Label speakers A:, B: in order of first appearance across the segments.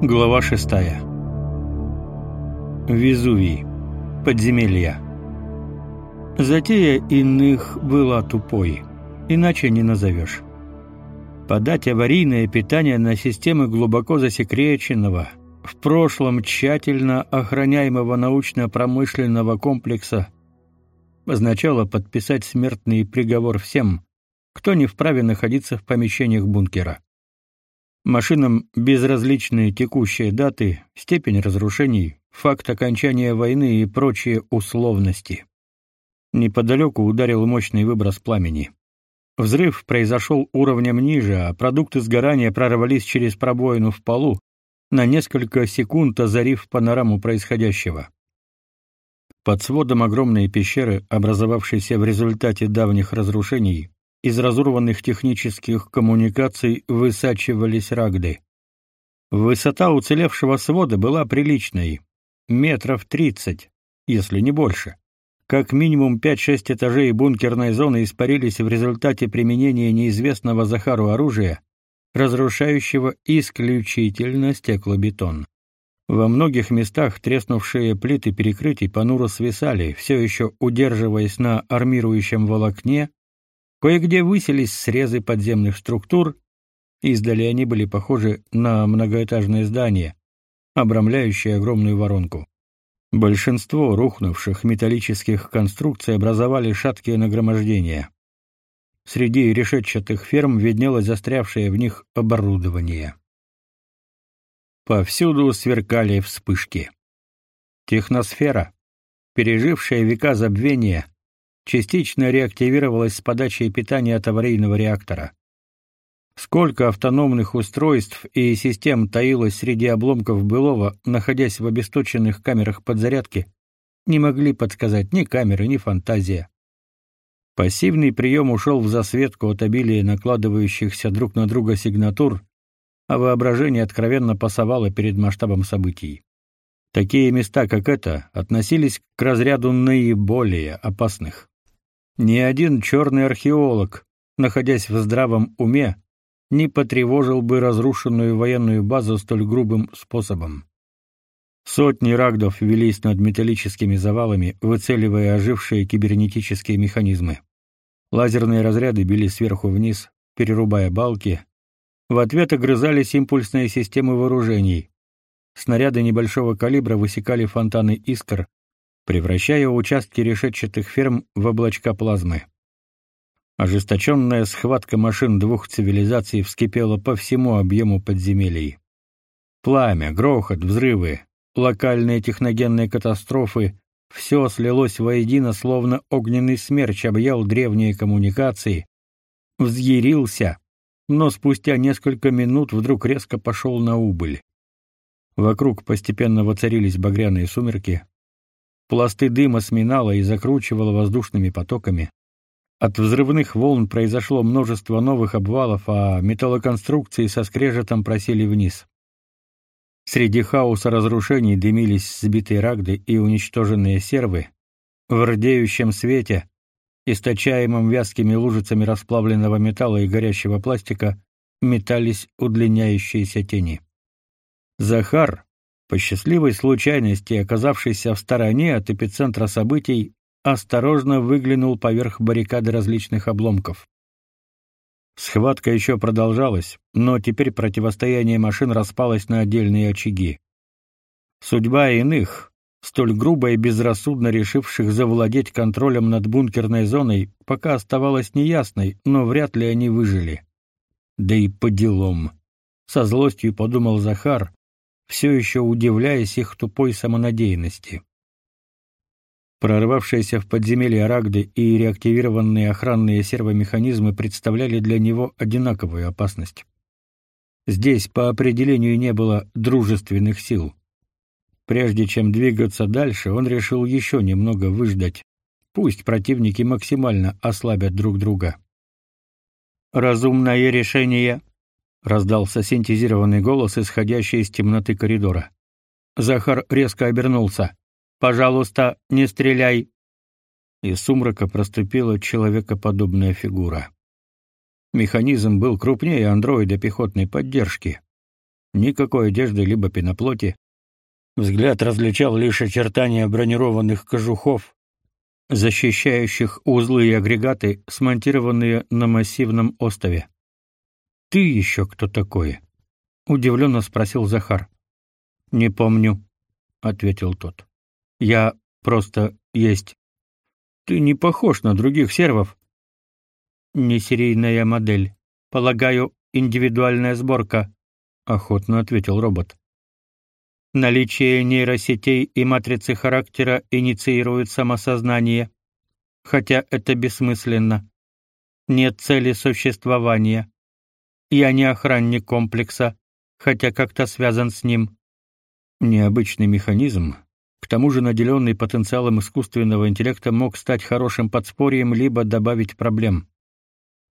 A: Глава шестая. Везувий. Подземелья. Затея иных была тупой, иначе не назовешь. Подать аварийное питание на системы глубоко засекреченного, в прошлом тщательно охраняемого научно-промышленного комплекса означало подписать смертный приговор всем, кто не вправе находиться в помещениях бункера. Машинам безразличны текущие даты, степень разрушений, факт окончания войны и прочие условности. Неподалеку ударил мощный выброс пламени. Взрыв произошел уровнем ниже, а продукты сгорания прорвались через пробоину в полу, на несколько секунд озарив панораму происходящего. Под сводом огромной пещеры, образовавшейся в результате давних разрушений, из разорванных технических коммуникаций высачивались рагды. Высота уцелевшего свода была приличной, метров тридцать, если не больше. Как минимум 5-6 этажей бункерной зоны испарились в результате применения неизвестного Захару оружия, разрушающего исключительно стеклобетон. Во многих местах треснувшие плиты перекрытий понуро свисали, все еще удерживаясь на армирующем волокне, Кое-где высились срезы подземных структур, издали они были похожи на многоэтажные здания, обрамляющие огромную воронку. Большинство рухнувших металлических конструкций образовали шаткие нагромождения. Среди решетчатых ферм виднелось застрявшее в них оборудование. Повсюду сверкали вспышки. Техносфера, пережившая века забвения, частично реактивировалась с подачей питания от аварийного реактора. Сколько автономных устройств и систем таилось среди обломков былого, находясь в обесточенных камерах подзарядки, не могли подсказать ни камеры, ни фантазия. Пассивный прием ушел в засветку от обилия накладывающихся друг на друга сигнатур, а воображение откровенно пасовало перед масштабом событий. Такие места, как это, относились к разряду наиболее опасных. Ни один черный археолог, находясь в здравом уме, не потревожил бы разрушенную военную базу столь грубым способом. Сотни рагдов велись над металлическими завалами, выцеливая ожившие кибернетические механизмы. Лазерные разряды били сверху вниз, перерубая балки. В ответ огрызались импульсные системы вооружений. Снаряды небольшого калибра высекали фонтаны искр, превращая участки решетчатых ферм в облачка плазмы. Ожесточенная схватка машин двух цивилизаций вскипела по всему объему подземелий. Пламя, грохот, взрывы, локальные техногенные катастрофы — все слилось воедино, словно огненный смерч объял древние коммуникации, взъярился, но спустя несколько минут вдруг резко пошел на убыль. Вокруг постепенно воцарились багряные сумерки, Пласты дыма сминало и закручивало воздушными потоками. От взрывных волн произошло множество новых обвалов, а металлоконструкции со скрежетом просели вниз. Среди хаоса разрушений дымились сбитые рагды и уничтоженные сервы. В рдеющем свете, источаемом вязкими лужицами расплавленного металла и горящего пластика, метались удлиняющиеся тени. Захар, по счастливой случайности, оказавшийся в стороне от эпицентра событий, осторожно выглянул поверх баррикады различных обломков. Схватка еще продолжалась, но теперь противостояние машин распалось на отдельные очаги. Судьба иных, столь грубо и безрассудно решивших завладеть контролем над бункерной зоной, пока оставалась неясной, но вряд ли они выжили. Да и по делам. Со злостью подумал Захар, все еще удивляясь их тупой самонадеянности. Прорвавшиеся в подземелье Рагды и реактивированные охранные сервомеханизмы представляли для него одинаковую опасность. Здесь по определению не было дружественных сил. Прежде чем двигаться дальше, он решил еще немного выждать. Пусть противники максимально ослабят друг друга. Разумное решение, раздался синтезированный голос, исходящий из темноты коридора. Захар резко обернулся. Пожалуйста, не стреляй. Из сумрака проступила человекоподобная фигура. Механизм был крупнее андроида пехотной поддержки. Никакой одежды либо пеноплоти. Взгляд различал лишь очертания бронированных кожухов, защищающих узлы и агрегаты, смонтированные на массивном остове. «Ты еще кто такой?» — удивленно спросил Захар. «Не помню», — ответил тот. «Я просто есть. Ты не похож на других сервов». «Не серийная модель. Полагаю, индивидуальная сборка», — охотно ответил робот. Наличие нейросетей и матрицы характера инициирует самосознание, хотя это бессмысленно. Нет цели существования. Я не охранник комплекса, хотя как-то связан с ним. Необычный механизм, к тому же наделенный потенциалом искусственного интеллекта, мог стать хорошим подспорьем либо добавить проблем.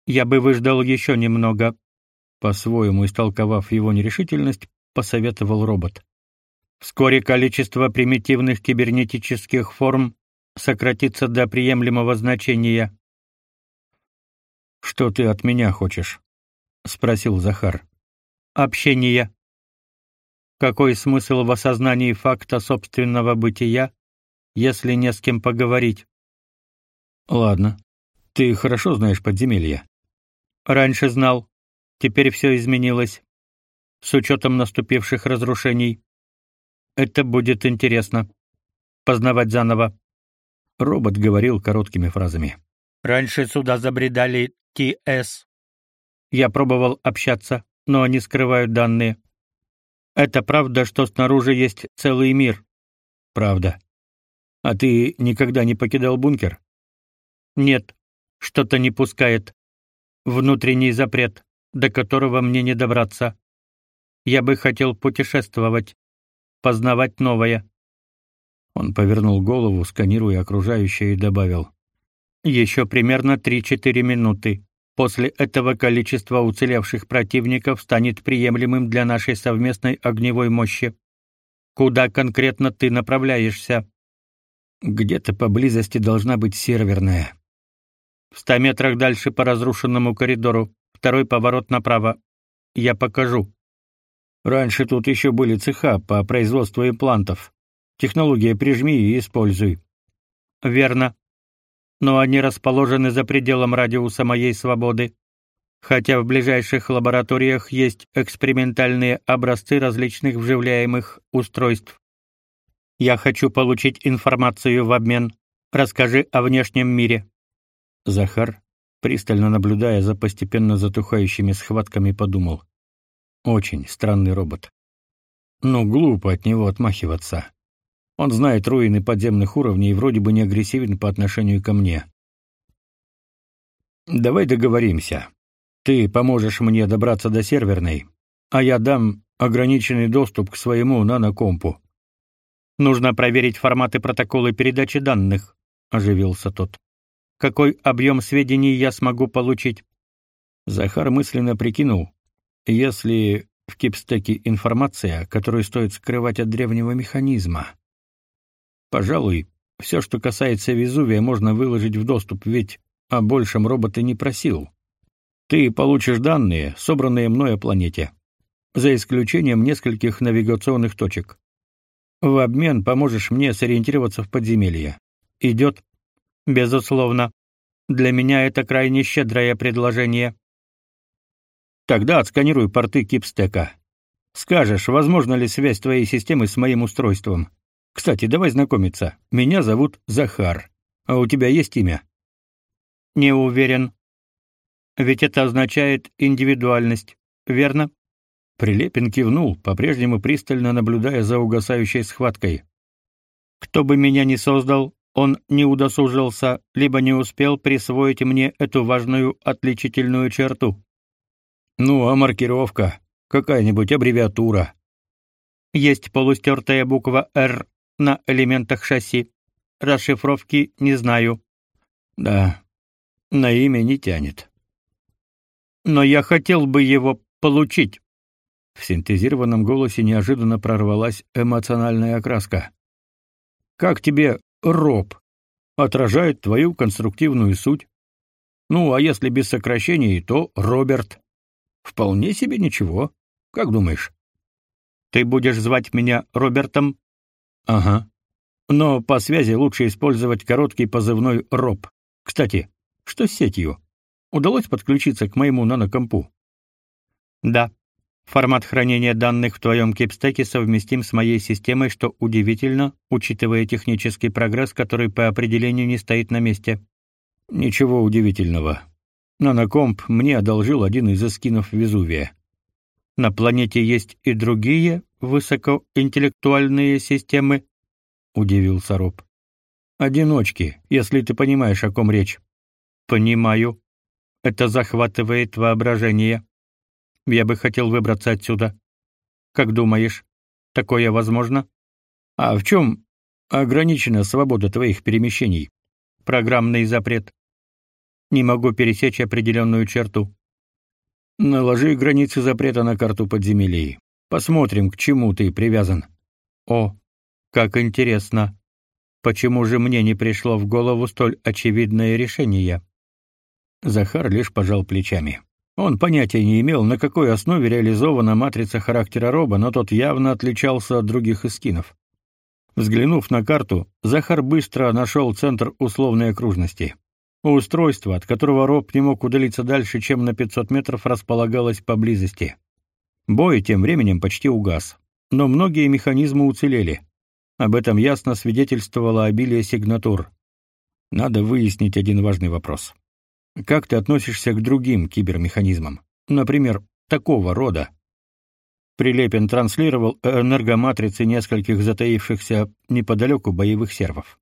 A: Я бы выждал еще немного, по-своему истолковав его нерешительность, посоветовал робот. Вскоре количество примитивных кибернетических форм сократится до приемлемого значения. Что ты от меня хочешь? Спросил Захар. Общение. Какой смысл в осознании факта собственного бытия, если не с кем поговорить? Ладно. Ты хорошо знаешь подземелья. Раньше знал. Теперь все изменилось. С учетом наступивших разрушений. Это будет интересно. Познавать заново. Робот говорил короткими фразами. Раньше сюда забредали ТС. Я пробовал общаться, но они скрывают данные. Это правда, что снаружи есть целый мир? Правда. А ты никогда не покидал бункер? Нет. Что-то не пускает. Внутренний запрет, до которого мне не добраться. Я бы хотел путешествовать, познавать новое. Он повернул голову, сканируя окружающее, и добавил: «Еще примерно 3-4 минуты. После этого количество уцелевших противников станет приемлемым для нашей совместной огневой мощи. Куда конкретно ты направляешься? Где-то поблизости должна быть серверная. В ста метрах дальше по разрушенному коридору, второй поворот направо. Я покажу. Раньше тут еще были цеха по производству имплантов. Технология прижми и используй. Верно. Но они расположены за пределом радиуса моей свободы. Хотя в ближайших лабораториях есть экспериментальные образцы различных вживляемых устройств. Я хочу получить информацию в обмен. Расскажи о внешнем мире. Захар, пристально наблюдая за постепенно затухающими схватками, подумал: очень странный робот. Но глупо от него отмахиваться. Он знает руины подземных уровней и вроде бы не агрессивен по отношению ко мне. Давай договоримся. Ты поможешь мне добраться до серверной, а я дам ограниченный доступ к своему нанокомпу. Нужно проверить форматы протокола передачи данных, оживился тот. Какой объем сведений я смогу получить? Захар мысленно прикинул, если в кипстеке информация, которую стоит скрывать от древнего механизма. Пожалуй, все, что касается Везувия, можно выложить в доступ, ведь о большем робот и не просил. Ты получишь данные, собранные мной о планете, за исключением нескольких навигационных точек. В обмен поможешь мне сориентироваться в подземелье. Идет? Безусловно. Для меня это крайне щедрое предложение. Тогда отсканируй порты кипстека. Скажешь, возможно ли связь твоей системы с моим устройством. Кстати, давай знакомиться. Меня зовут Захар. А у тебя есть имя? Не уверен. Ведь это означает индивидуальность, верно? Прилепин кивнул, по-прежнему пристально наблюдая за угасающей схваткой. Кто бы меня ни создал, он не удосужился, либо не успел присвоить мне эту важную отличительную черту. Ну, а маркировка? Какая-нибудь аббревиатура? Есть полустертая буква «Р» на элементах шасси. Расшифровки не знаю. Да, на имя не тянет. Но я хотел бы его получить. В синтезированном голосе неожиданно прорвалась эмоциональная окраска. Как тебе, Роб? Отражает твою конструктивную суть. Ну, а если без сокращений, то Роберт. Вполне себе ничего. Как думаешь? Ты будешь звать меня Робертом? Ага. Но по связи лучше использовать короткий позывной Роб. Кстати, что с сетью? Удалось подключиться к моему нанокомпу? Да. Формат хранения данных в твоем кипстеке совместим с моей системой, что удивительно, учитывая технический прогресс, который по определению не стоит на месте. Ничего удивительного. Нанокомп мне одолжил один из эскинов Везувия. На планете есть и другие высокоинтеллектуальные системы, удивился Роб. Одиночки, если ты понимаешь, о ком речь. Понимаю. Это захватывает воображение. Я бы хотел выбраться отсюда. Как думаешь, такое возможно? А в чем ограничена свобода твоих перемещений? Программный запрет. Не могу пересечь определенную черту. Наложи границы запрета на карту подземелий. Посмотрим, к чему ты привязан. О, как интересно. Почему же мне не пришло в голову столь очевидное решение? Захар лишь пожал плечами. Он понятия не имел, на какой основе реализована матрица характера роба, но тот явно отличался от других эскинов. Взглянув на карту, Захар быстро нашел центр условной окружности. Устройство, от которого роб не мог удалиться дальше, чем на 500 метров, располагалось поблизости. Бой тем временем почти угас, но многие механизмы уцелели. Об этом ясно свидетельствовало обилие сигнатур. Надо выяснить один важный вопрос. Как ты относишься к другим кибермеханизмам? Например, такого рода. Прилепин транслировал энергоматрицы нескольких затаившихся неподалеку боевых сервов.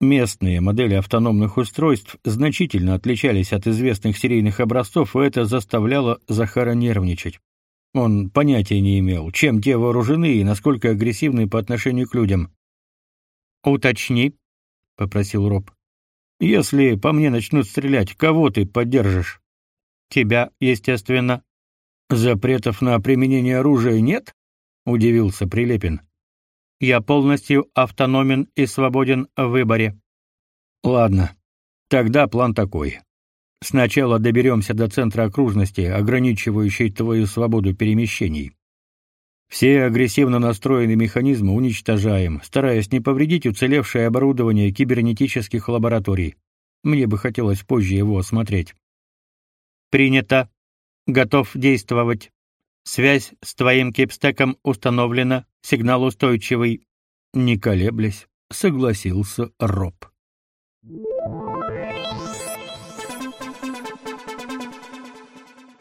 A: Местные модели автономных устройств значительно отличались от известных серийных образцов, и это заставляло Захара нервничать. Он понятия не имел, чем те вооружены и насколько агрессивны по отношению к людям. «Уточни», — попросил Роб. Если по мне начнут стрелять, кого ты поддержишь? Тебя, естественно. Запретов на применение оружия нет? удивился Прилепин. Я полностью автономен и свободен в выборе. Ладно. Тогда план такой. Сначала доберемся до центра окружности, ограничивающей твою свободу перемещений. Все агрессивно настроенные механизмы уничтожаем, стараясь не повредить уцелевшее оборудование кибернетических лабораторий. Мне бы хотелось позже его осмотреть. Принято. Готов действовать. Связь с твоим кипстеком установлена, сигнал устойчивый. Не колеблясь, согласился Роб.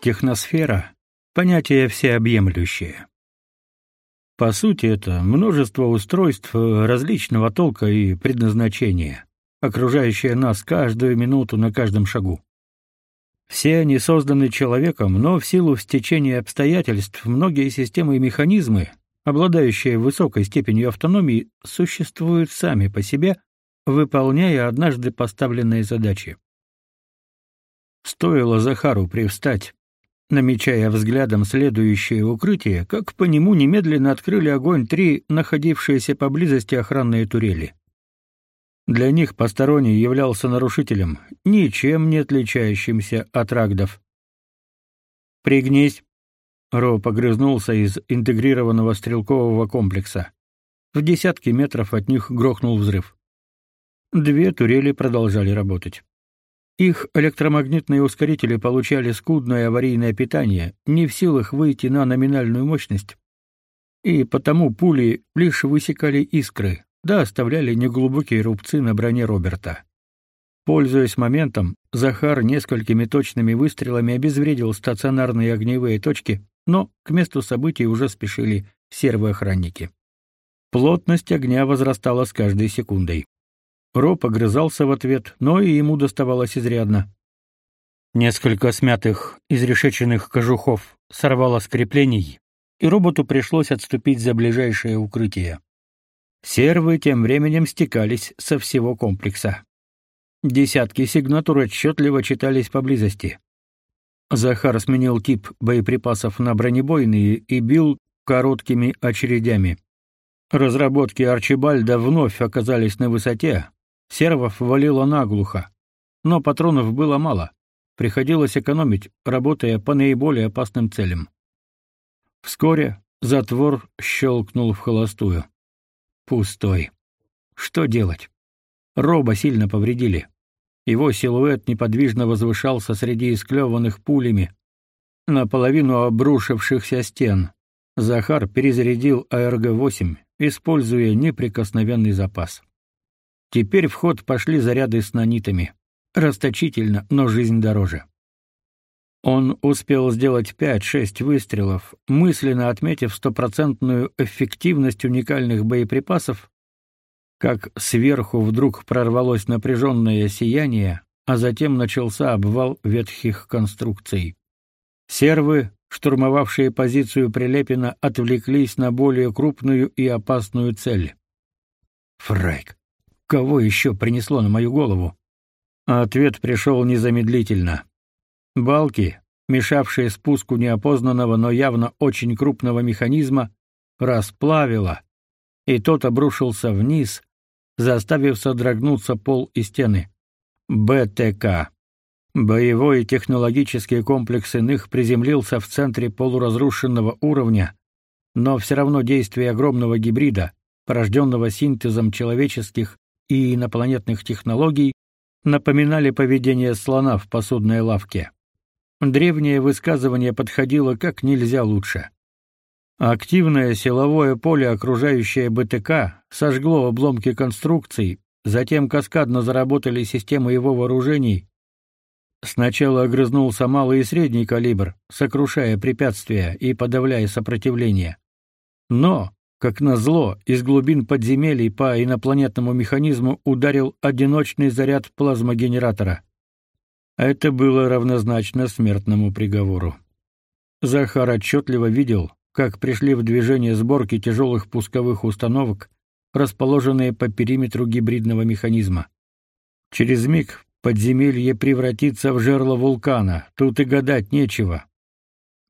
A: Техносфера понятие всеобъемлющее. По сути, это множество устройств различного толка и предназначения, окружающее нас каждую минуту на каждом шагу. Все они созданы человеком, но в силу стечения обстоятельств многие системы и механизмы, обладающие высокой степенью автономии, существуют сами по себе, выполняя однажды поставленные задачи. Стоило Захару привстать, намечая взглядом следующее укрытие, как по нему немедленно открыли огонь три находившиеся поблизости охранные турели. Для них посторонний являлся нарушителем, ничем не отличающимся от рагдов. «Пригнись!» — Ро погрызнулся из интегрированного стрелкового комплекса. В десятки метров от них грохнул взрыв. Две турели продолжали работать. Их электромагнитные ускорители получали скудное аварийное питание, не в силах выйти на номинальную мощность, и потому пули лишь высекали искры, да оставляли неглубокие рубцы на броне Роберта. Пользуясь моментом, Захар несколькими точными выстрелами обезвредил стационарные огневые точки, но к месту событий уже спешили сервоохранники. Плотность огня возрастала с каждой секундой. Роб огрызался в ответ, но и ему доставалось изрядно. Несколько смятых, изрешеченных кожухов сорвало с креплений, и роботу пришлось отступить за ближайшее укрытие. Сервы тем временем стекались со всего комплекса. Десятки сигнатур отчетливо читались поблизости. Захар сменил тип боеприпасов на бронебойные и бил короткими очередями. Разработки Арчибальда вновь оказались на высоте, Сервов валило наглухо, но патронов было мало. Приходилось экономить, работая по наиболее опасным целям. Вскоре Затвор щелкнул в холостую. Пустой. Что делать? Роба сильно повредили. Его силуэт неподвижно возвышался среди исклеванных пулями, наполовину обрушившихся стен. Захар перезарядил АРГ-8, используя неприкосновенный запас. Теперь в ход пошли заряды с нанитами. Расточительно, но жизнь дороже. Он успел сделать 5-6 выстрелов, мысленно отметив стопроцентную эффективность уникальных боеприпасов, как сверху вдруг прорвалось напряженное сияние, а затем начался обвал ветхих конструкций. Сервы, штурмовавшие позицию Прилепина, отвлеклись на более крупную и опасную цель. Фрайк, кого еще принесло на мою голову? Ответ пришел незамедлительно. Балки, мешавшие спуску неопознанного, но явно очень крупного механизма, расплавило, и тот обрушился вниз, заставив содрогнуться пол и стены. БТК. Боевой технологический комплекс иных приземлился в центре полуразрушенного уровня, но все равно действие огромного гибрида, порожденного синтезом человеческих и инопланетных технологий, напоминали поведение слона в посудной лавке. Древнее высказывание подходило как нельзя лучше. Активное силовое поле, окружающее БТК, сожгло обломки конструкций, затем каскадно заработали системы его вооружений. Сначала огрызнулся малый и средний калибр, сокрушая препятствия и подавляя сопротивление. Но, как назло, из глубин подземелий по инопланетному механизму ударил одиночный заряд плазмогенератора. Это было равнозначно смертному приговору. Захар отчетливо видел, как пришли в движение сборки тяжелых пусковых установок, расположенные по периметру гибридного механизма. Через миг подземелье превратится в жерло вулкана, тут и гадать нечего.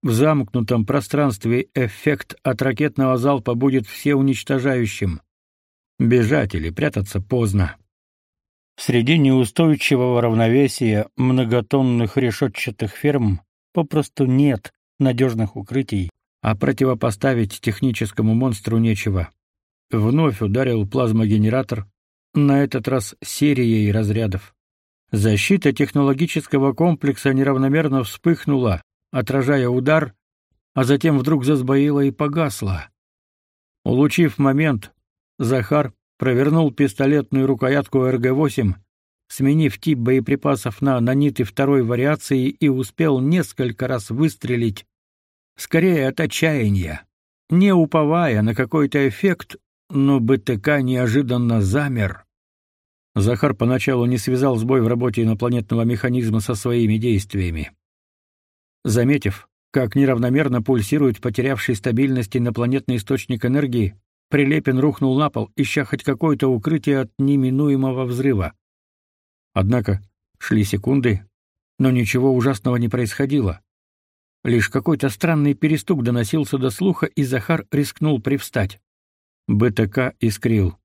A: В замкнутом пространстве эффект от ракетного залпа будет всеуничтожающим. Бежать или прятаться поздно. Среди неустойчивого равновесия многотонных решетчатых ферм попросту нет надежных укрытий, а противопоставить техническому монстру нечего. Вновь ударил плазмогенератор, на этот раз серией разрядов. Защита технологического комплекса неравномерно вспыхнула, отражая удар, а затем вдруг засбоила и погасла. Улучив момент, Захар провернул пистолетную рукоятку РГ-8, сменив тип боеприпасов на наниты второй вариации и успел несколько раз выстрелить, скорее от отчаяния, не уповая на какой-то эффект, но БТК неожиданно замер. Захар поначалу не связал сбой в работе инопланетного механизма со своими действиями. Заметив, как неравномерно пульсирует потерявший стабильность инопланетный источник энергии, Прилепин рухнул на пол, ища хоть какое-то укрытие от неминуемого взрыва. Однако шли секунды, но ничего ужасного не происходило. Лишь какой-то странный перестук доносился до слуха, и Захар рискнул привстать. БТК искрил.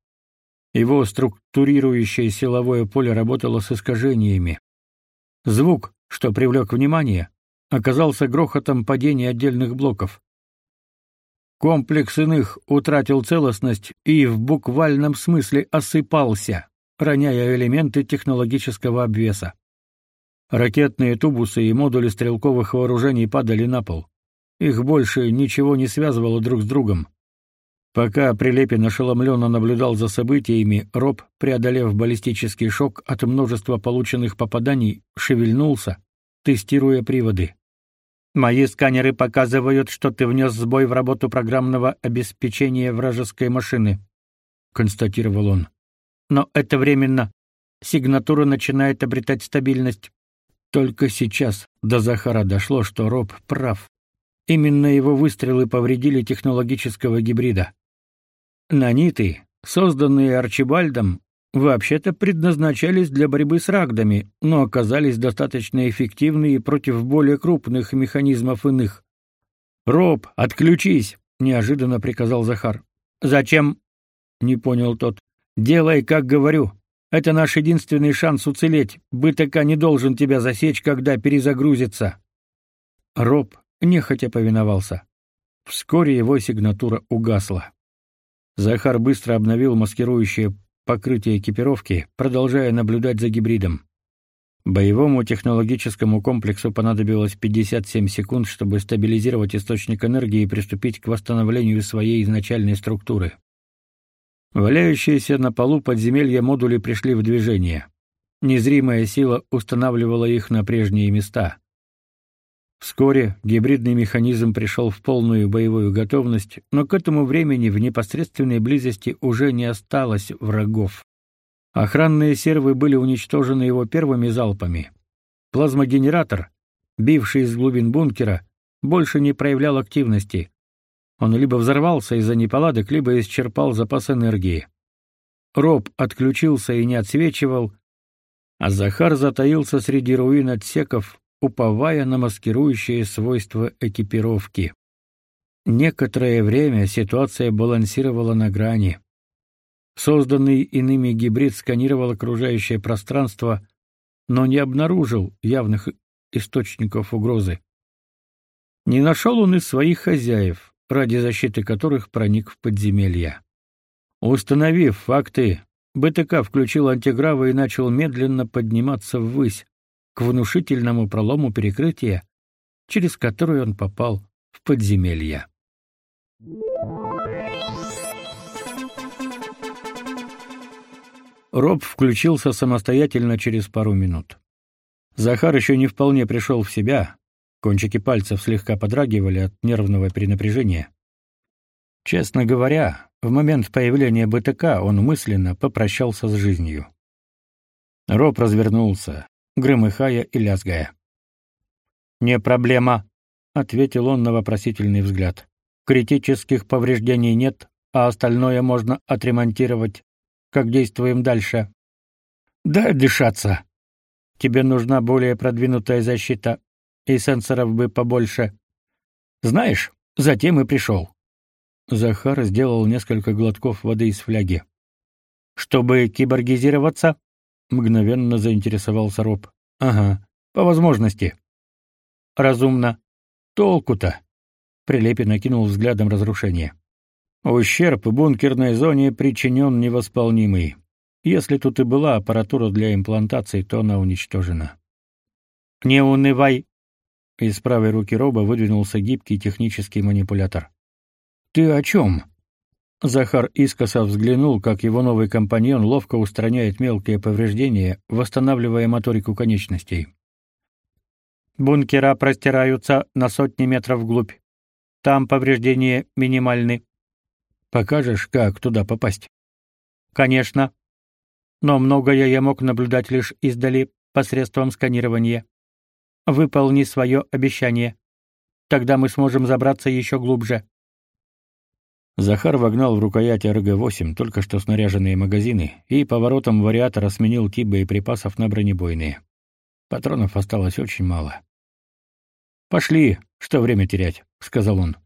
A: Его структурирующее силовое поле работало с искажениями. Звук, что привлек внимание, оказался грохотом падения отдельных блоков. Комплекс иных утратил целостность и в буквальном смысле осыпался, роняя элементы технологического обвеса. Ракетные тубусы и модули стрелковых вооружений падали на пол. Их больше ничего не связывало друг с другом. Пока Прилепин ошеломленно наблюдал за событиями, Роб, преодолев баллистический шок от множества полученных попаданий, шевельнулся, тестируя приводы. Мои сканеры показывают, что ты внес сбой в работу программного обеспечения вражеской машины, констатировал он. Но это временно. Сигнатура начинает обретать стабильность. Только сейчас до Захара дошло, что Роб прав. Именно его выстрелы повредили технологического гибрида. Наниты, созданные Арчибальдом, вообще-то предназначались для борьбы с рагдами, но оказались достаточно эффективны и против более крупных механизмов иных. «Роб, отключись!» — неожиданно приказал Захар. «Зачем?» — не понял тот. «Делай, как говорю. Это наш единственный шанс уцелеть. БТК не должен тебя засечь, когда перезагрузится». Роб нехотя повиновался. Вскоре его сигнатура угасла. Захар быстро обновил маскирующее покрытие экипировки, продолжая наблюдать за гибридом. Боевому технологическому комплексу понадобилось 57 секунд, чтобы стабилизировать источник энергии и приступить к восстановлению своей изначальной структуры. Валяющиеся на полу подземелья модули пришли в движение. Незримая сила устанавливала их на прежние места. Вскоре гибридный механизм пришел в полную боевую готовность, но к этому времени в непосредственной близости уже не осталось врагов. Охранные сервы были уничтожены его первыми залпами. Плазмогенератор, бивший из глубин бункера, больше не проявлял активности. Он либо взорвался из-за неполадок, либо исчерпал запас энергии. Роб отключился и не отсвечивал, а Захар затаился среди руин отсеков, уповая на маскирующие свойства экипировки. Некоторое время ситуация балансировала на грани. Созданный иными гибрид сканировал окружающее пространство, но не обнаружил явных источников угрозы. Не нашел он и своих хозяев, ради защиты которых проник в подземелья. Установив факты, БТК включил антигравы и начал медленно подниматься ввысь, к внушительному пролому перекрытия, через который он попал в подземелье. Роб включился самостоятельно через пару минут. Захар еще не вполне пришел в себя, кончики пальцев слегка подрагивали от нервного перенапряжения. Честно говоря, в момент появления БТК он мысленно попрощался с жизнью. Роб развернулся, громыхая и лязгая. «Не проблема», — ответил он на вопросительный взгляд. «Критических повреждений нет, а остальное можно отремонтировать. Как действуем дальше?» «Дай дышаться. Тебе нужна более продвинутая защита, и сенсоров бы побольше. Знаешь, затем и пришел». Захар сделал несколько глотков воды из фляги. «Чтобы киборгизироваться?» Мгновенно заинтересовался Роб. Ага, по возможности. Разумно. Толку-то. Прилепин накинул взглядом разрушение. Ущерб бункерной зоне причинен невосполнимый. Если тут и была аппаратура для имплантации, то она уничтожена. Не унывай. Из правой руки Роба выдвинулся гибкий технический манипулятор. Ты о чем?» Захар искоса взглянул, как его новый компаньон ловко устраняет мелкие повреждения, восстанавливая моторику конечностей. Бункера простираются на сотни метров вглубь. Там повреждения минимальны. Покажешь, как туда попасть? Конечно. Но многое я мог наблюдать лишь издали посредством сканирования. Выполни свое обещание. Тогда мы сможем забраться еще глубже. Захар вогнал в рукоять РГ-8 только что снаряженные магазины и поворотом вариатора сменил тип боеприпасов на бронебойные. Патронов осталось очень мало. «Пошли, что время терять», — сказал он.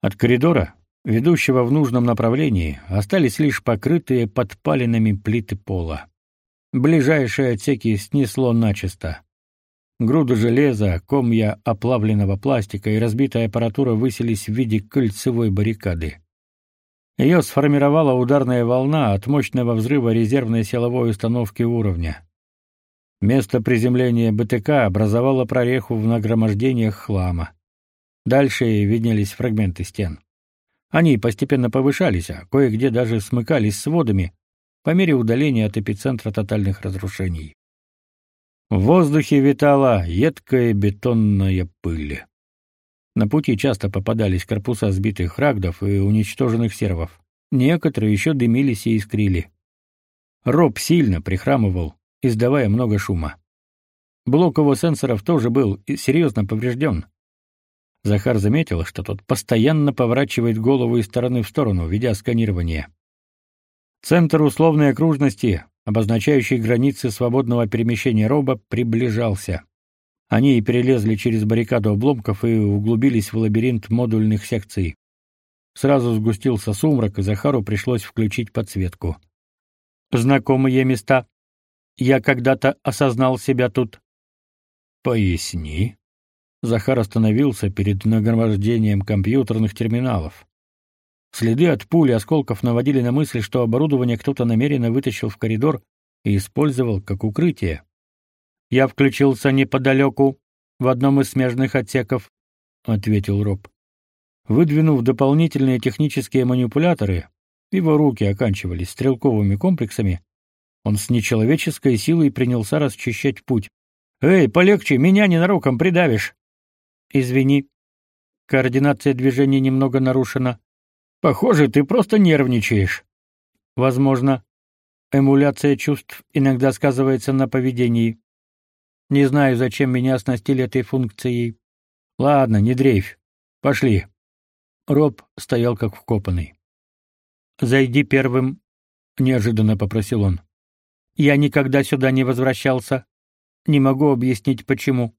A: От коридора, ведущего в нужном направлении, остались лишь покрытые подпаленными плиты пола. Ближайшие отсеки снесло начисто. Груды железа, комья оплавленного пластика и разбитая аппаратура высились в виде кольцевой баррикады. Ее сформировала ударная волна от мощного взрыва резервной силовой установки уровня. Место приземления БТК образовало прореху в нагромождениях хлама. Дальше виднелись фрагменты стен. Они постепенно повышались, а кое-где даже смыкались с водами по мере удаления от эпицентра тотальных разрушений. В воздухе витала едкая бетонная пыль. На пути часто попадались корпуса сбитых рагдов и уничтоженных сервов. Некоторые еще дымились и искрили. Роб сильно прихрамывал, издавая много шума. Блок его сенсоров тоже был серьезно поврежден. Захар заметил, что тот постоянно поворачивает голову из стороны в сторону, ведя сканирование. Центр условной окружности обозначающий границы свободного перемещения роба, приближался. Они перелезли через баррикаду обломков и углубились в лабиринт модульных секций. Сразу сгустился сумрак, и Захару пришлось включить подсветку. Знакомые места. Я когда-то осознал себя тут. Поясни. Захар остановился перед нагромождением компьютерных терминалов. Следы от пули осколков наводили на мысль, что оборудование кто-то намеренно вытащил в коридор и использовал как укрытие. Я включился неподалеку, в одном из смежных отсеков, ответил Роб. Выдвинув дополнительные технические манипуляторы, его руки оканчивались стрелковыми комплексами, он с нечеловеческой силой принялся расчищать путь. Эй, полегче, меня ненароком придавишь. Извини. Координация движения немного нарушена. Похоже, ты просто нервничаешь. Возможно, эмуляция чувств иногда сказывается на поведении. Не знаю, зачем меня оснастили этой функцией. Ладно, не дрейфь. Пошли. Роб стоял как вкопанный. Зайди первым, неожиданно попросил он. Я никогда сюда не возвращался. Не могу объяснить почему.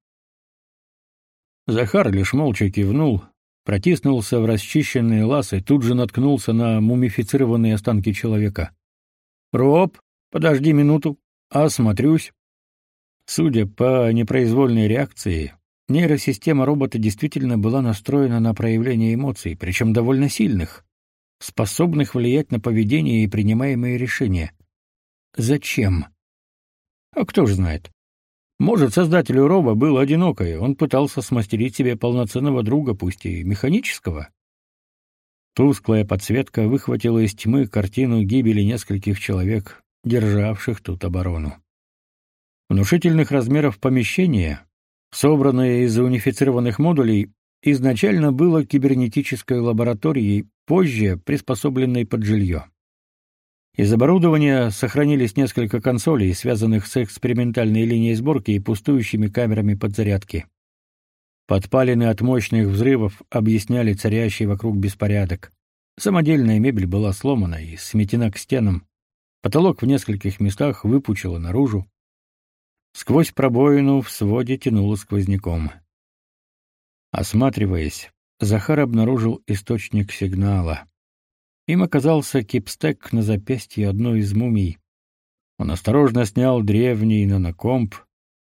A: Захар лишь молча кивнул, протиснулся в расчищенные лаз тут же наткнулся на мумифицированные останки человека. «Роб, подожди минуту, осмотрюсь». Судя по непроизвольной реакции, нейросистема робота действительно была настроена на проявление эмоций, причем довольно сильных, способных влиять на поведение и принимаемые решения. Зачем? А кто ж знает. Может, создателю Роба было одиноко, и он пытался смастерить себе полноценного друга, пусть и механического. Тусклая подсветка выхватила из тьмы картину гибели нескольких человек, державших тут оборону. Внушительных размеров помещение, собранное из унифицированных модулей, изначально было кибернетической лабораторией, позже приспособленной под жилье. Из оборудования сохранились несколько консолей, связанных с экспериментальной линией сборки и пустующими камерами подзарядки. Подпалины от мощных взрывов объясняли царящий вокруг беспорядок. Самодельная мебель была сломана и сметена к стенам. Потолок в нескольких местах выпучило наружу. Сквозь пробоину в своде тянуло сквозняком. Осматриваясь, Захар обнаружил источник сигнала. Им оказался кипстек на запястье одной из мумий. Он осторожно снял древний нанокомп.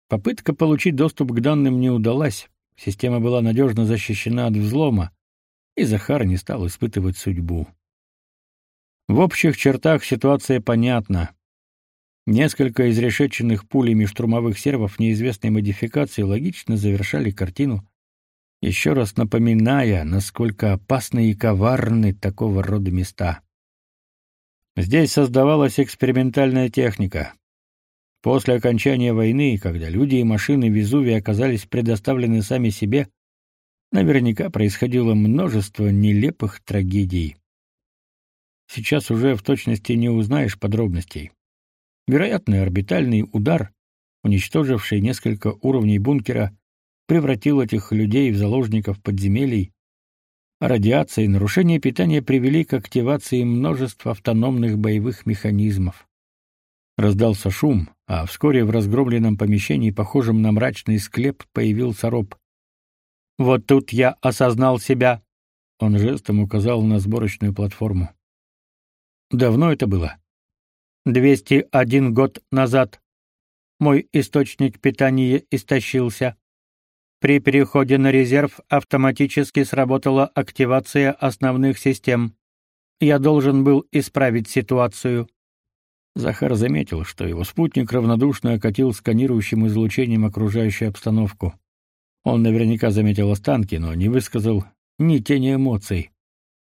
A: Попытка получить доступ к данным не удалась. Система была надежно защищена от взлома, и Захар не стал испытывать судьбу. В общих чертах ситуация понятна. Несколько изрешеченных пулями штурмовых сервов неизвестной модификации логично завершали картину, еще раз напоминая, насколько опасны и коварны такого рода места. Здесь создавалась экспериментальная техника. После окончания войны, когда люди и машины Везувия оказались предоставлены сами себе, наверняка происходило множество нелепых трагедий. Сейчас уже в точности не узнаешь подробностей. Вероятный орбитальный удар, уничтоживший несколько уровней бункера, превратил этих людей в заложников подземелий, радиация и нарушение питания привели к активации множества автономных боевых механизмов. Раздался шум, а вскоре в разгромленном помещении, похожем на мрачный склеп, появился Роб. «Вот тут я осознал себя», — он жестом указал на сборочную платформу. «Давно это было?» «Двести один год назад. Мой источник питания истощился. При переходе на резерв автоматически сработала активация основных систем. Я должен был исправить ситуацию. Захар заметил, что его спутник равнодушно окатил сканирующим излучением окружающую обстановку. Он наверняка заметил останки, но не высказал ни тени эмоций.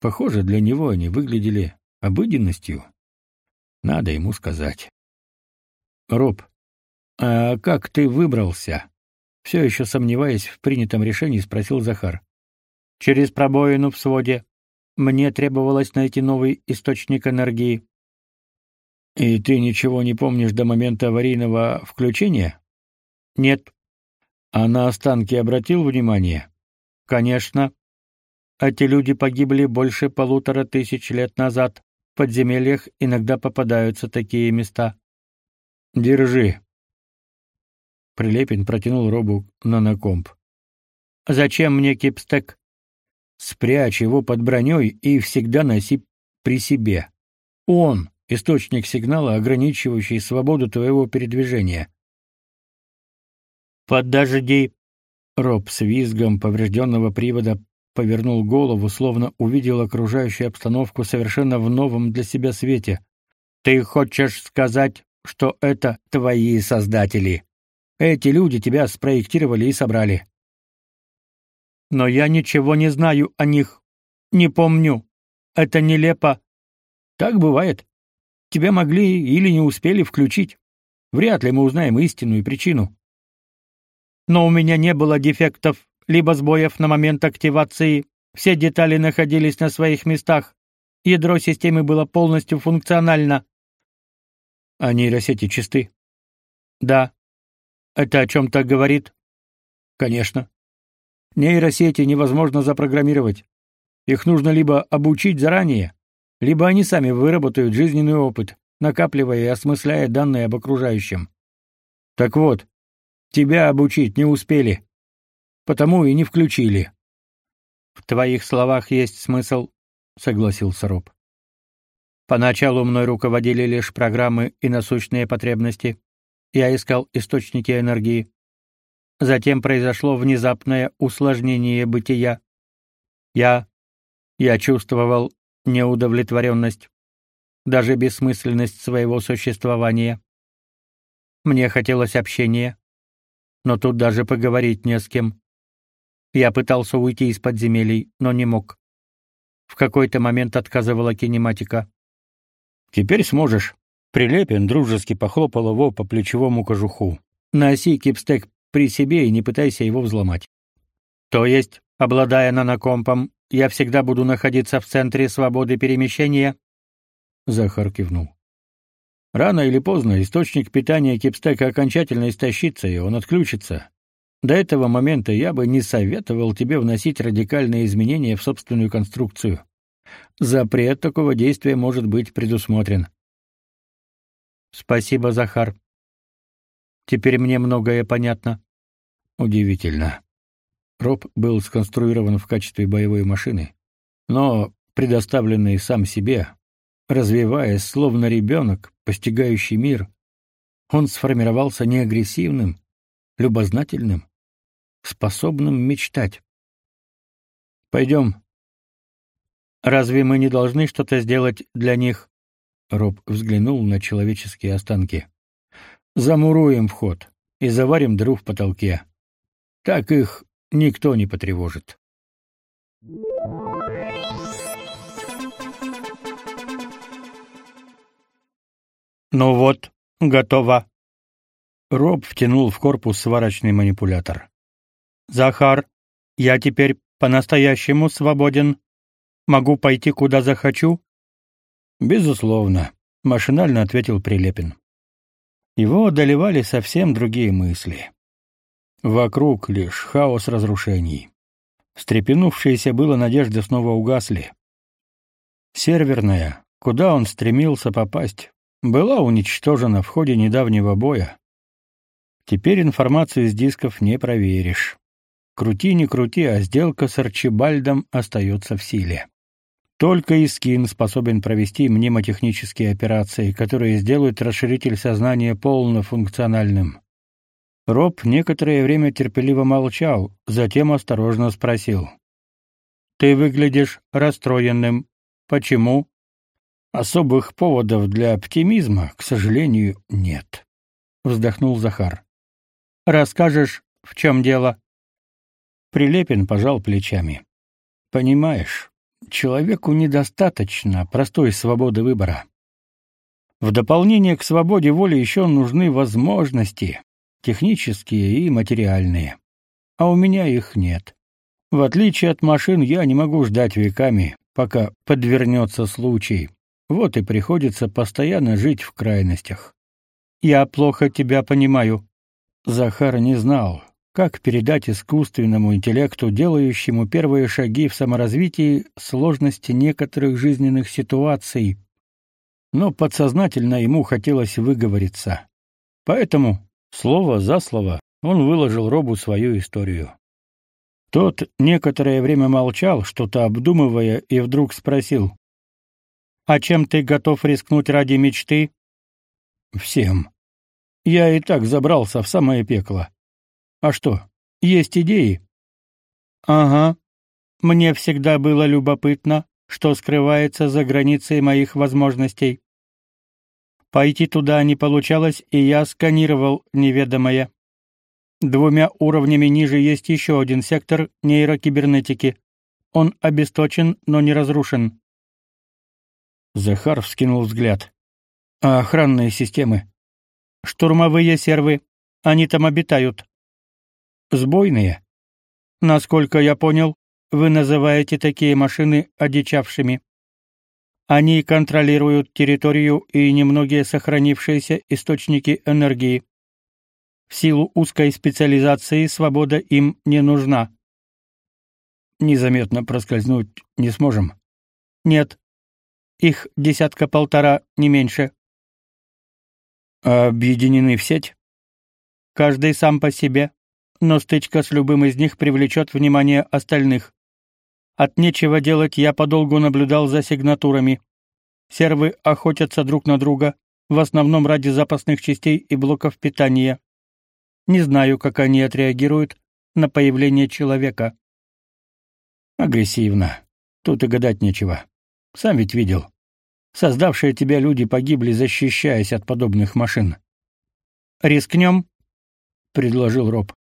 A: Похоже, для него они выглядели обыденностью. Надо ему сказать. Роб, а как ты выбрался? Все еще сомневаясь в принятом решении, спросил Захар. Через пробоину в своде мне требовалось найти новый источник энергии. И ты ничего не помнишь до момента аварийного включения? Нет. А на останки обратил внимание? Конечно. Эти люди погибли больше полутора тысяч лет назад. В подземельях иногда попадаются такие места. Держи. Прилепин протянул робу нанокомп. Зачем мне кипстек? Спрячь его под броней и всегда носи при себе. Он источник сигнала, ограничивающий свободу твоего передвижения. Подожди. Роб с визгом поврежденного привода повернул голову, словно увидел окружающую обстановку совершенно в новом для себя свете. Ты хочешь сказать, что это твои создатели? Эти люди тебя спроектировали и собрали. Но я ничего не знаю о них, не помню. Это нелепо. Так бывает. Тебя могли или не успели включить. Вряд ли мы узнаем истинную причину. Но у меня не было дефектов, либо сбоев на момент активации. Все детали находились на своих местах. Ядро системы было полностью функционально. А нейросети чисты? Да. Это о чем то говорит? Конечно. Нейросети невозможно запрограммировать. Их нужно либо обучить заранее, либо они сами выработают жизненный опыт, накапливая и осмысляя данные об окружающем. Так вот, тебя обучить не успели, потому и не включили. В твоих словах есть смысл, согласился Роб. Поначалу мной руководили лишь программы и насущные потребности. Я искал источники энергии. Затем произошло внезапное усложнение бытия. Я я чувствовал неудовлетворенность, даже бессмысленность своего существования. Мне хотелось общения, но тут даже поговорить не с кем. Я пытался уйти из подземелий, но не мог. В какой-то момент отказывала кинематика. Теперь сможешь. Прилепин дружески похлопал его по плечевому кожуху. Носи кипстек при себе и не пытайся его взломать. То есть, обладая нанокомпом, я всегда буду находиться в центре свободы перемещения? Захар кивнул. Рано или поздно источник питания кипстека окончательно истощится, и он отключится. До этого момента я бы не советовал тебе вносить радикальные изменения в собственную конструкцию. Запрет такого действия может быть предусмотрен. Спасибо, Захар. Теперь мне многое понятно. Удивительно. Роб был сконструирован в качестве боевой машины, но предоставленный сам себе, развиваясь словно ребенок, постигающий мир, он сформировался не агрессивным, любознательным, способным мечтать. Пойдем, Разве мы не должны что-то сделать для них? Роб взглянул на человеческие останки. Замуруем вход и заварим дыру в потолке. Так их никто не потревожит. Ну вот, готово. Роб втянул в корпус сварочный манипулятор. Захар, я теперь по-настоящему свободен. Могу пойти куда захочу? Безусловно, машинально ответил Прилепин. Его одолевали совсем другие мысли. Вокруг лишь хаос разрушений. Встрепенувшиеся было надежды снова угасли. Серверная, куда он стремился попасть, была уничтожена в ходе недавнего боя. Теперь информацию из дисков не проверишь. Крути не крути, а сделка с Арчибальдом остается в силе. Только Искин способен провести мнемотехнические операции, которые сделают расширитель сознания полнофункциональным. Роб некоторое время терпеливо молчал, затем осторожно спросил: "Ты выглядишь расстроенным. Почему?" Особых поводов для оптимизма, к сожалению, нет, вздохнул Захар. Расскажешь, в чем дело? Прилепин пожал плечами. Понимаешь, человеку недостаточно простой свободы выбора. В дополнение к свободе воли еще нужны возможности, технические и материальные. А у меня их нет. В отличие от машин, я не могу ждать веками, пока подвернется случай. Вот и приходится постоянно жить в крайностях. Я плохо тебя понимаю. Захар не знал, как передать искусственному интеллекту, делающему первые шаги в саморазвитии, сложности некоторых жизненных ситуаций? Но подсознательно ему хотелось выговориться. Поэтому, слово за слово, он выложил Робу свою историю. Тот некоторое время молчал, что-то обдумывая, и вдруг спросил: "А чем ты готов рискнуть ради мечты?" "Всем. Я и так забрался в самое пекло. А что? Есть идеи? Ага. Мне всегда было любопытно, что скрывается за границей моих возможностей. Пойти туда не получалось, и я сканировал неведомое. Двумя уровнями ниже есть еще один сектор нейрокибернетики. Он обесточен, но не разрушен. Захар вскинул взгляд. А охранные системы? Штурмовые сервы. Они там обитают. Сбойные. Насколько я понял, вы называете такие машины одичавшими. Они контролируют территорию и немногие сохранившиеся источники энергии. В силу узкой специализации свобода им не нужна. Незаметно проскользнуть не сможем. Нет, их десятка-полтора, не меньше. Объединены в сеть? Каждый сам по себе, но стычка с любым из них привлечет внимание остальных. От нечего делать я подолгу наблюдал за сигнатурами. Сервы охотятся друг на друга, в основном ради запасных частей и блоков питания. Не знаю, как они отреагируют на появление человека. Агрессивно. Тут и гадать нечего. Сам ведь видел. Создавшие тебя люди погибли, защищаясь от подобных машин. Рискнем? предложил Роб.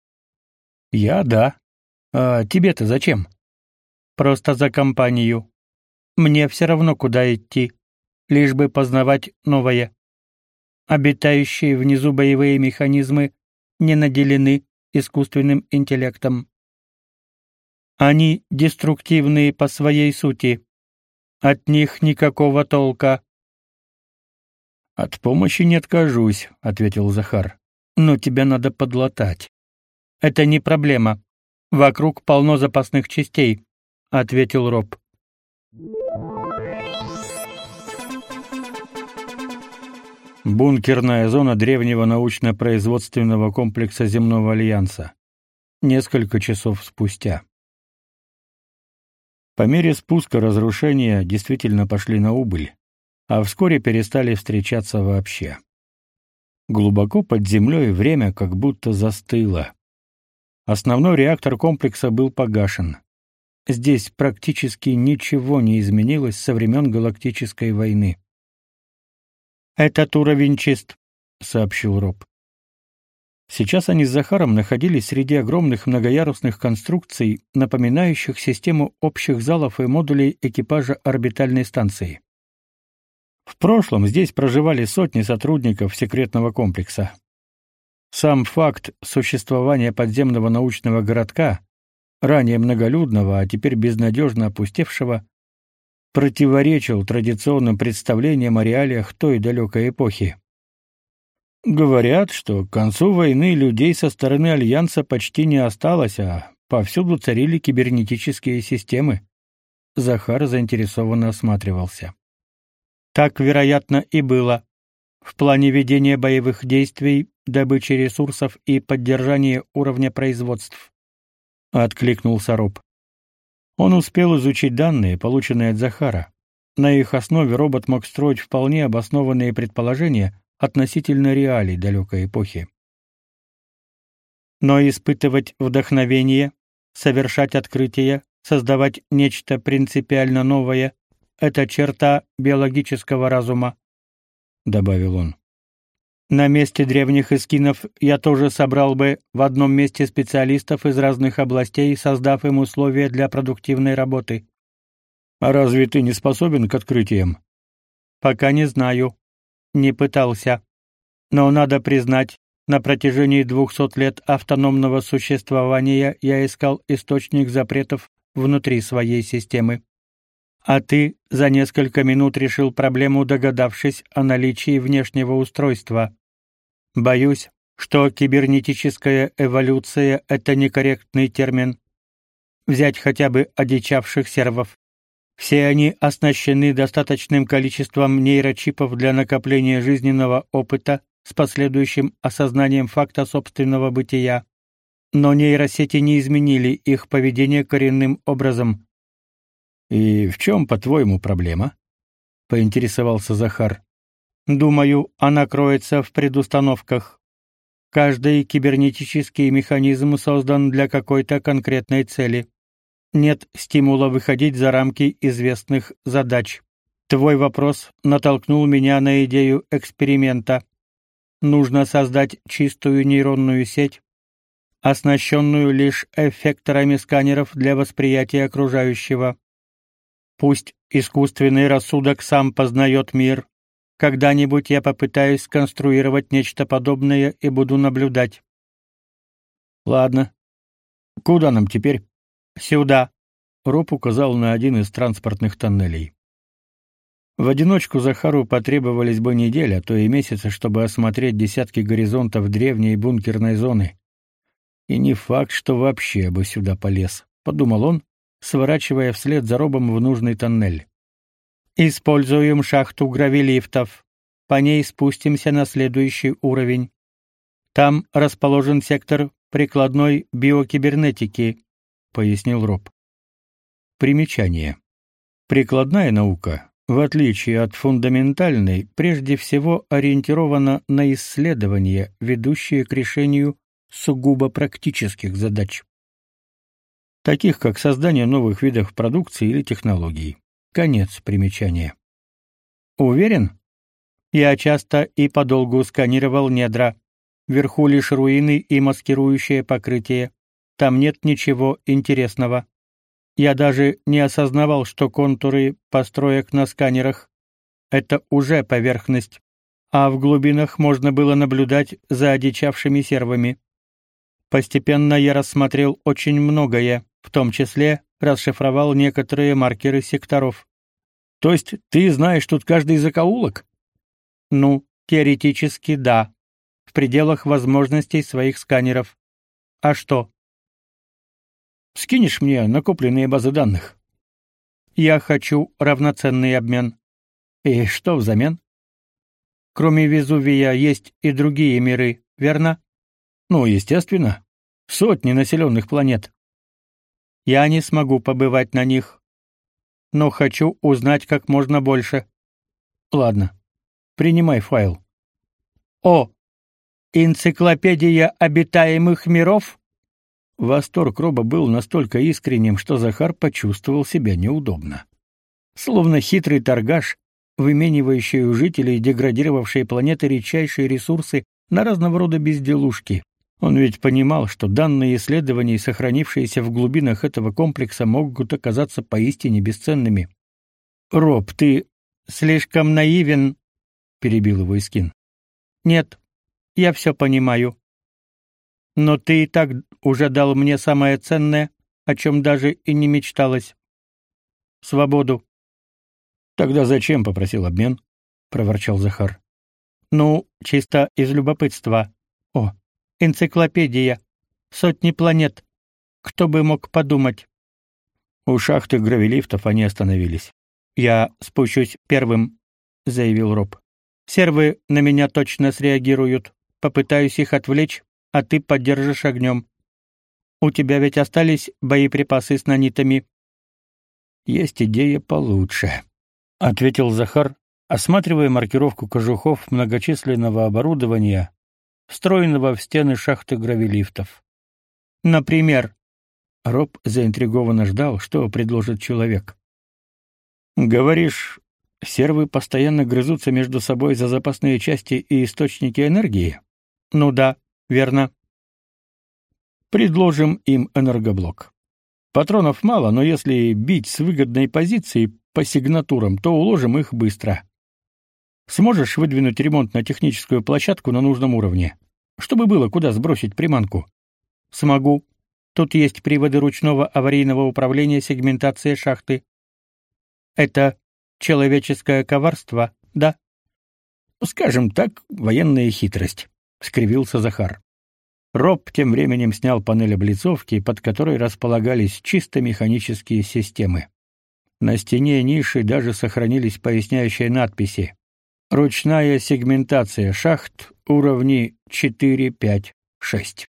A: Я да. А тебе-то зачем? Просто за компанию. Мне все равно куда идти, лишь бы познавать новое. Обитающие внизу боевые механизмы не наделены искусственным интеллектом. Они деструктивны по своей сути. От них никакого толка. От помощи не откажусь, ответил Захар. Но тебя надо подлатать. Это не проблема. Вокруг полно запасных частей, ответил Роб. Бункерная зона древнего научно-производственного комплекса Земного альянса. Несколько часов спустя. По мере спуска разрушения действительно пошли на убыль, а вскоре перестали встречаться вообще. Глубоко под землей время как будто застыло. Основной реактор комплекса был погашен. Здесь практически ничего не изменилось со времен Галактической войны. «Этот уровень чист», — сообщил Роб. Сейчас они с Захаром находились среди огромных многоярусных конструкций, напоминающих систему общих залов и модулей экипажа орбитальной станции. В прошлом здесь проживали сотни сотрудников секретного комплекса. Сам факт существования подземного научного городка, ранее многолюдного, а теперь безнадежно опустевшего, противоречил традиционным представлениям о реалиях той далекой эпохи. Говорят, что к концу войны людей со стороны альянса почти не осталось, а повсюду царили кибернетические системы. Захар заинтересованно осматривался. Так, вероятно, и было. В плане ведения боевых действий, добычи ресурсов и поддержания уровня производств. Откликнулся Роб. Он успел изучить данные, полученные от Захара. На их основе робот мог строить вполне обоснованные предположения относительно реалий далекой эпохи. Но испытывать вдохновение, совершать открытия, создавать нечто принципиально новое — это черта биологического разума, — добавил он. На месте древних эскинов я тоже собрал бы в одном месте специалистов из разных областей, создав им условия для продуктивной работы. А разве ты не способен к открытиям? Пока не знаю. Не пытался. Но надо признать, на протяжении двухсот лет автономного существования я искал источник запретов внутри своей системы. А ты за несколько минут решил проблему, догадавшись о наличии внешнего устройства. Боюсь, что кибернетическая эволюция — это некорректный термин. Взять хотя бы одичавших сервов. Все они оснащены достаточным количеством нейрочипов для накопления жизненного опыта с последующим осознанием факта собственного бытия. Но нейросети не изменили их поведение коренным образом. «И в чем, по-твоему, проблема?» — поинтересовался Захар. «Думаю, она кроется в предустановках. Каждый кибернетический механизм создан для какой-то конкретной цели. Нет стимула выходить за рамки известных задач. Твой вопрос натолкнул меня на идею эксперимента. Нужно создать чистую нейронную сеть, оснащенную лишь эффекторами сканеров для восприятия окружающего. Пусть искусственный рассудок сам познает мир, когда-нибудь я попытаюсь сконструировать нечто подобное и буду наблюдать. Ладно. Куда нам теперь? Сюда. Роб указал на один из транспортных тоннелей. В одиночку Захару потребовались бы недели, а то и месяцы, чтобы осмотреть десятки горизонтов древней бункерной зоны. И не факт, что вообще бы сюда полез, подумал он, сворачивая вслед за Робом в нужный тоннель. Используем шахту гравилифтов. По ней спустимся на следующий уровень. Там расположен сектор прикладной биокибернетики, пояснил Роб. Примечание. Прикладная наука, в отличие от фундаментальной, прежде всего ориентирована на исследования, ведущие к решению сугубо практических задач, таких как создание новых видов продукции или технологий. Конец примечания. Уверен? Я часто и подолгу сканировал недра. Вверху лишь руины и маскирующее покрытие. Там нет ничего интересного. Я даже не осознавал, что контуры построек на сканерах это уже поверхность, а в глубинах можно было наблюдать за одичавшими сервами. Постепенно я рассмотрел очень многое, в том числе расшифровал некоторые маркеры секторов. То есть ты знаешь тут каждый закоулок? Ну, теоретически да, в пределах возможностей своих сканеров. А что? Скинешь мне накопленные базы данных? Я хочу равноценный обмен. И что взамен? Кроме Везувия есть и другие миры, верно? Ну, естественно. Сотни населенных планет. Я не смогу побывать на них, но хочу узнать как можно больше. Ладно. Принимай файл. О. Энциклопедия обитаемых миров. Восторг Роба был настолько искренним, что Захар почувствовал себя неудобно. Словно хитрый торгаш, выменивающий у жителей деградировавшей планеты редчайшие ресурсы на разного рода безделушки. Он ведь понимал, что данные исследований, сохранившиеся в глубинах этого комплекса, могут оказаться поистине бесценными. «Роб, ты слишком наивен», — перебил его Искин. «Нет, я все понимаю. Но ты и так уже дал мне самое ценное, о чем даже и не мечталось. Свободу». «Тогда зачем?» — попросил обмен, — проворчал Захар. «Ну, чисто из любопытства. О, Энциклопедия. Сотни планет. Кто бы мог подумать? У шахты гравилифтов они остановились. Я спущусь первым, заявил Роб. Сервы на меня точно среагируют. Попытаюсь их отвлечь, а ты поддержишь огнем. У тебя ведь остались боеприпасы с нанитами. Есть идея получше, ответил Захар, осматривая маркировку кожухов многочисленного оборудования, встроенного в стены шахты гравилифтов. Например, Роб заинтригованно ждал, что предложит человек. Говоришь, сервы постоянно грызутся между собой за запасные части и источники энергии? Ну да, верно. Предложим им энергоблок. Патронов мало, но если бить с выгодной позиции по сигнатурам, то уложим их быстро. Сможешь выдвинуть ремонтно-техническую площадку на нужном уровне? чтобы было куда сбросить приманку. Смогу. Тут есть приводы ручного аварийного управления сегментации шахты. Это человеческое коварство, да? Скажем так, военная хитрость, скривился Захар. Роб тем временем снял панель облицовки, под которой располагались чисто механические системы. На стене ниши даже сохранились поясняющие надписи: Ручная сегментация шахт, уровни 4, 5, 6.